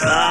God's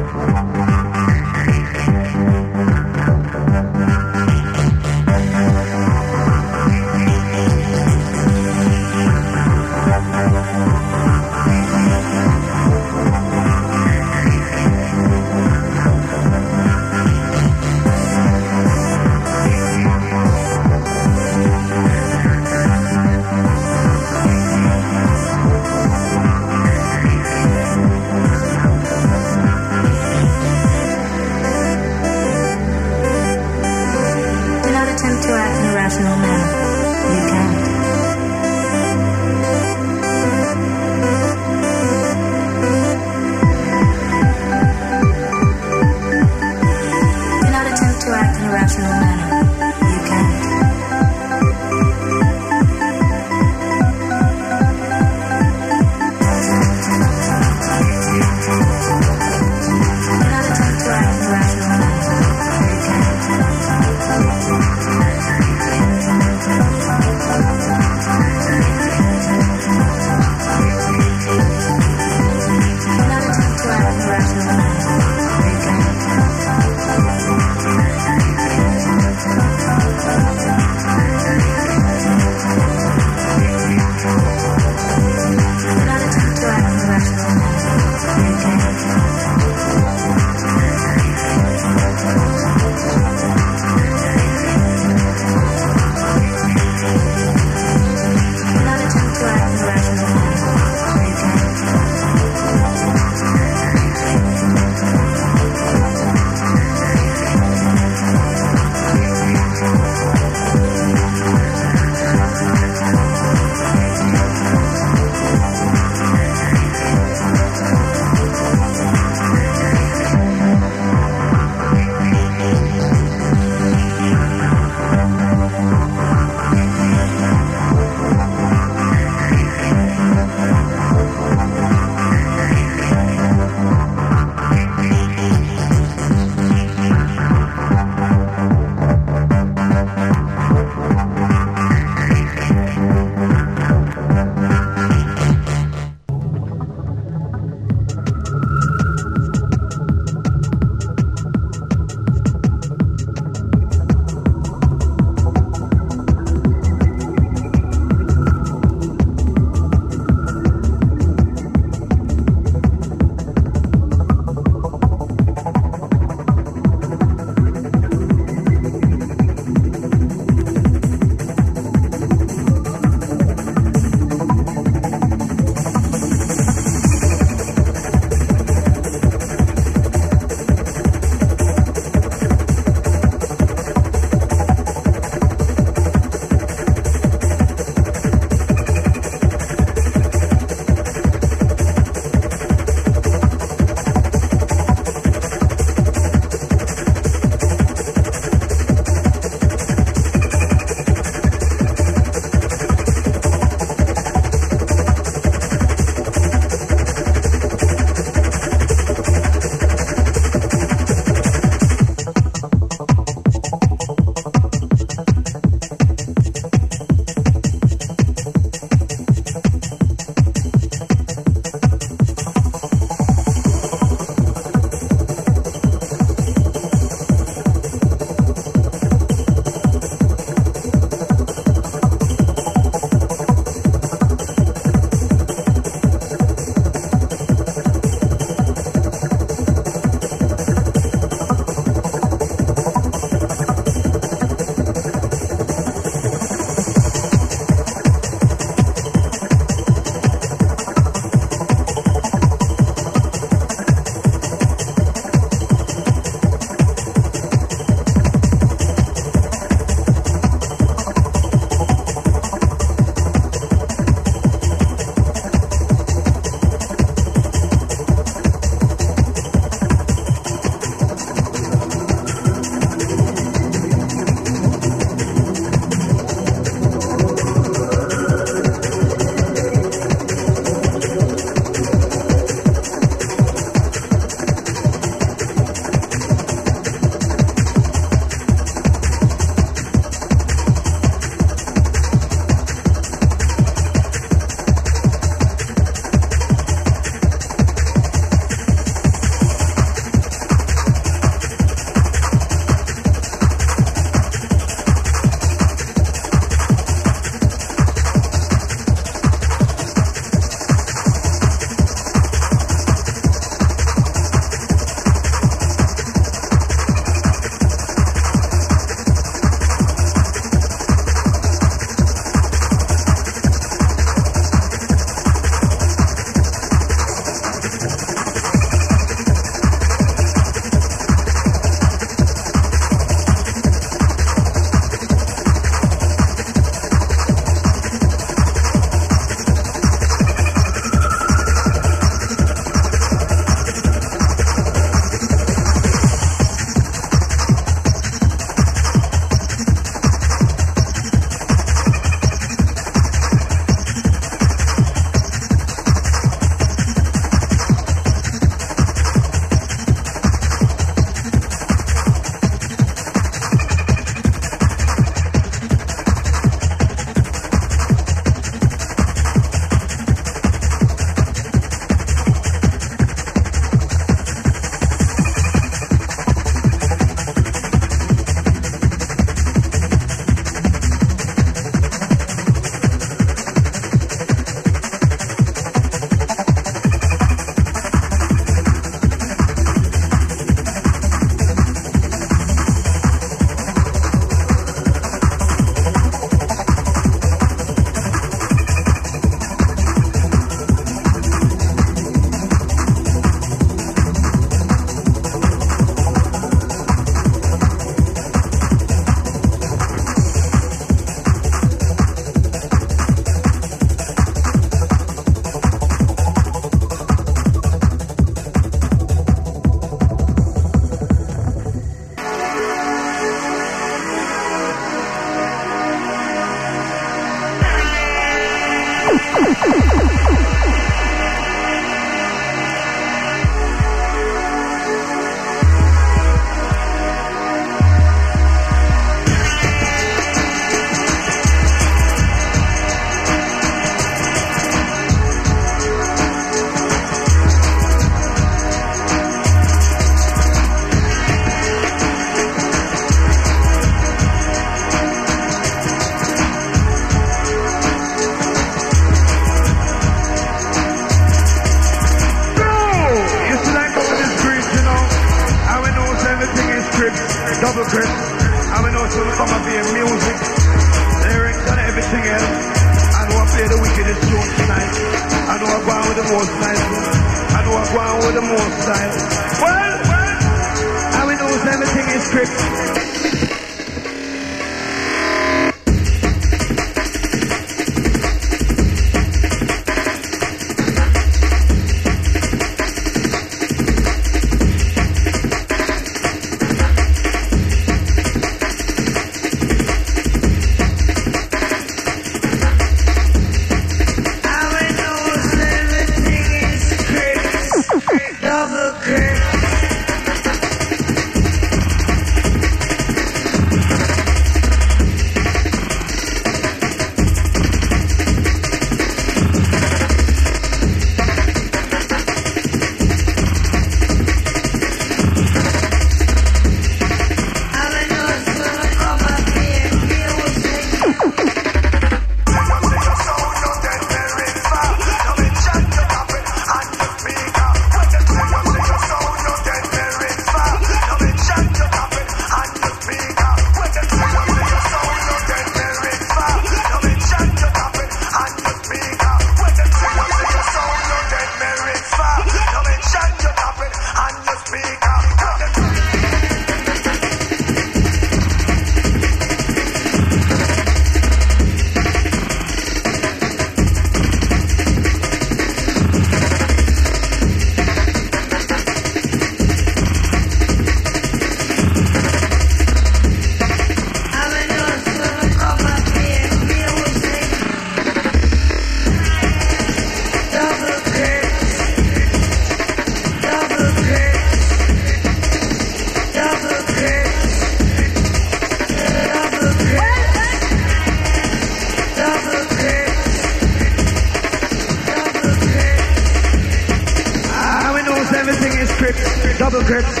Secret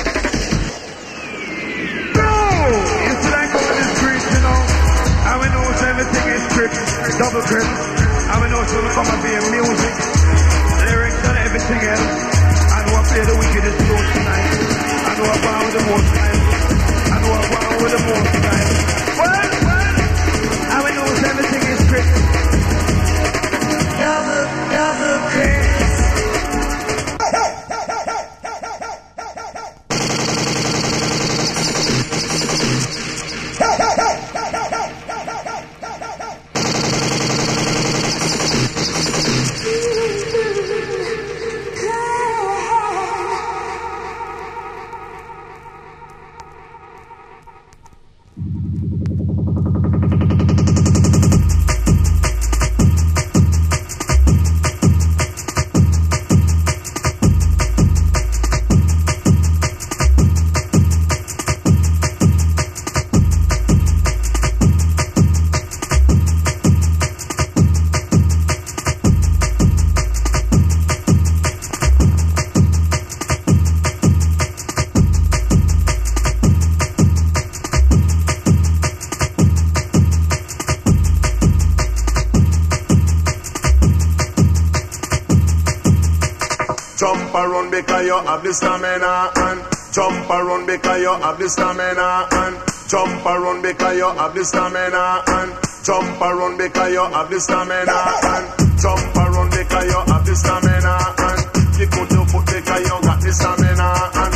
have the stamina and jump around because you have the stamina and jump around because you have the stamina and jump around because you have the stamina and jump around because you have the stamina and you could your foot because you got the stamina and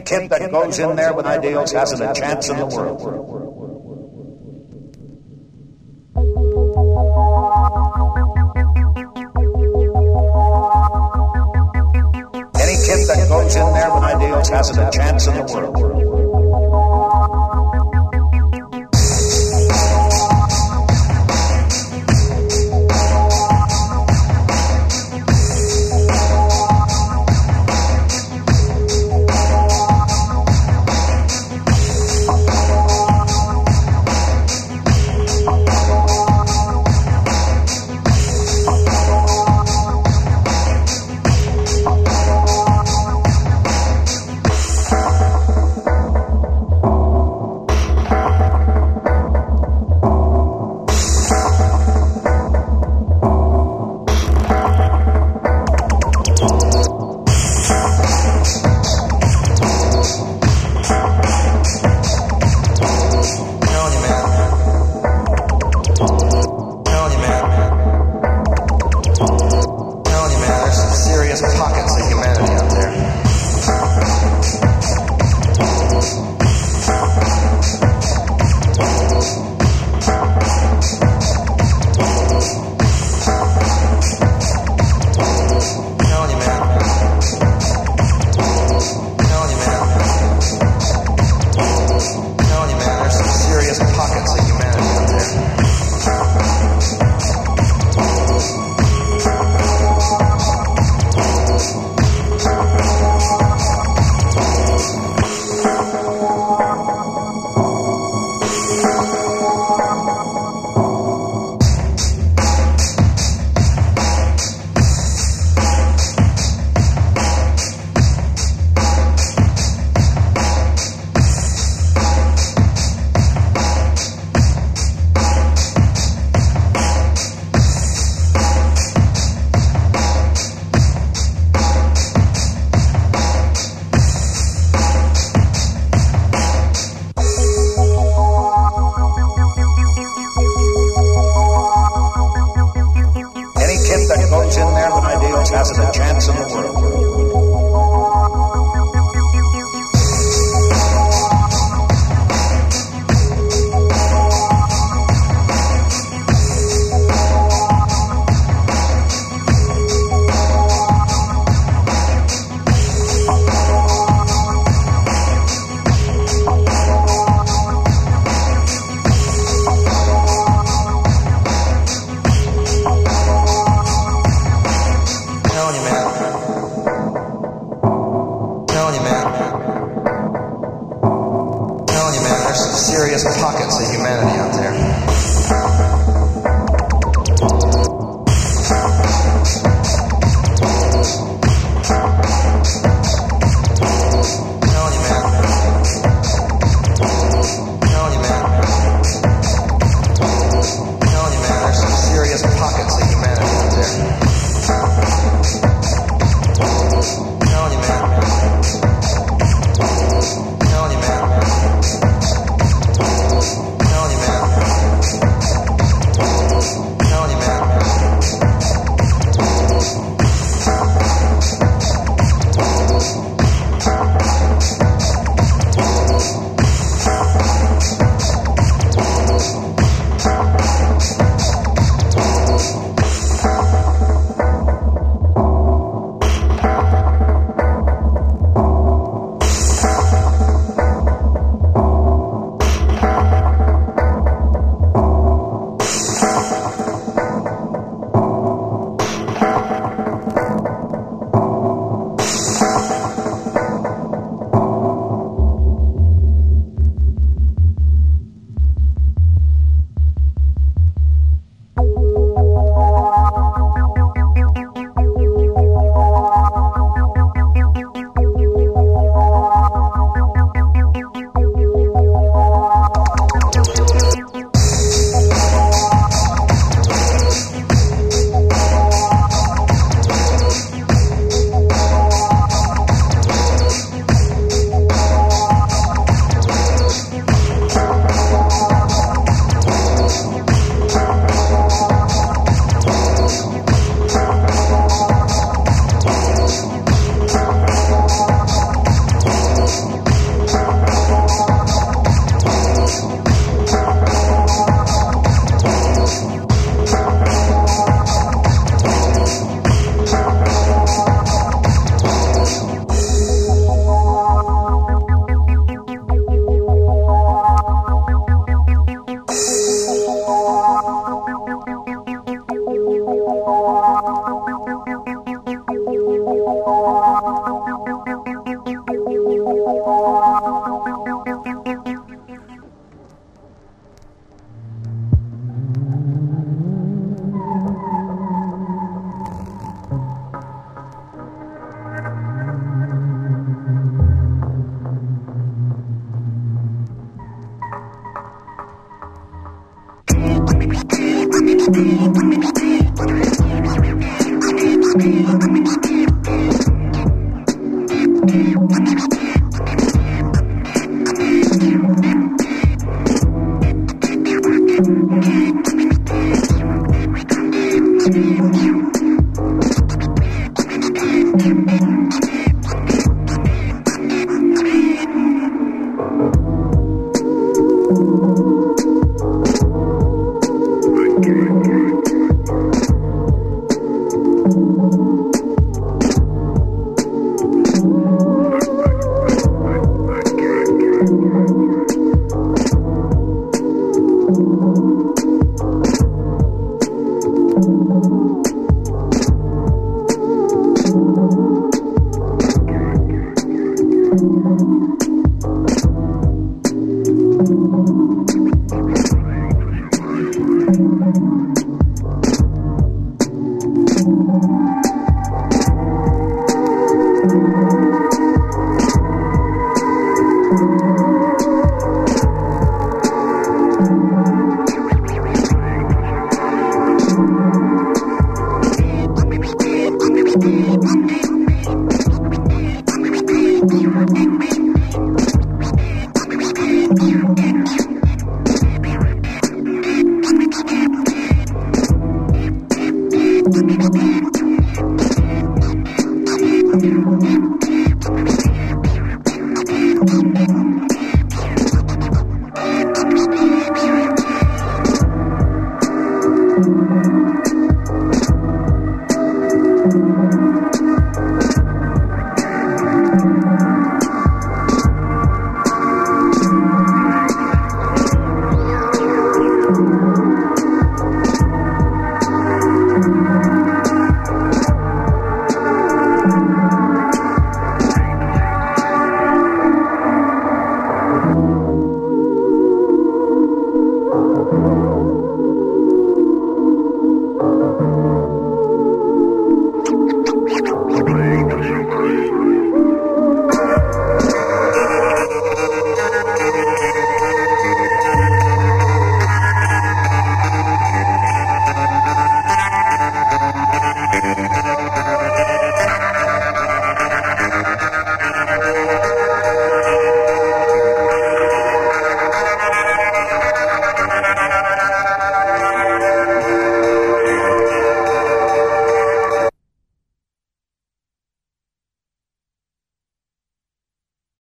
kid that goes in there with ideals hasn't a chance in the world. Any kid that goes in there with ideals hasn't a chance in the world. Mixtape, mixtape, mixtape.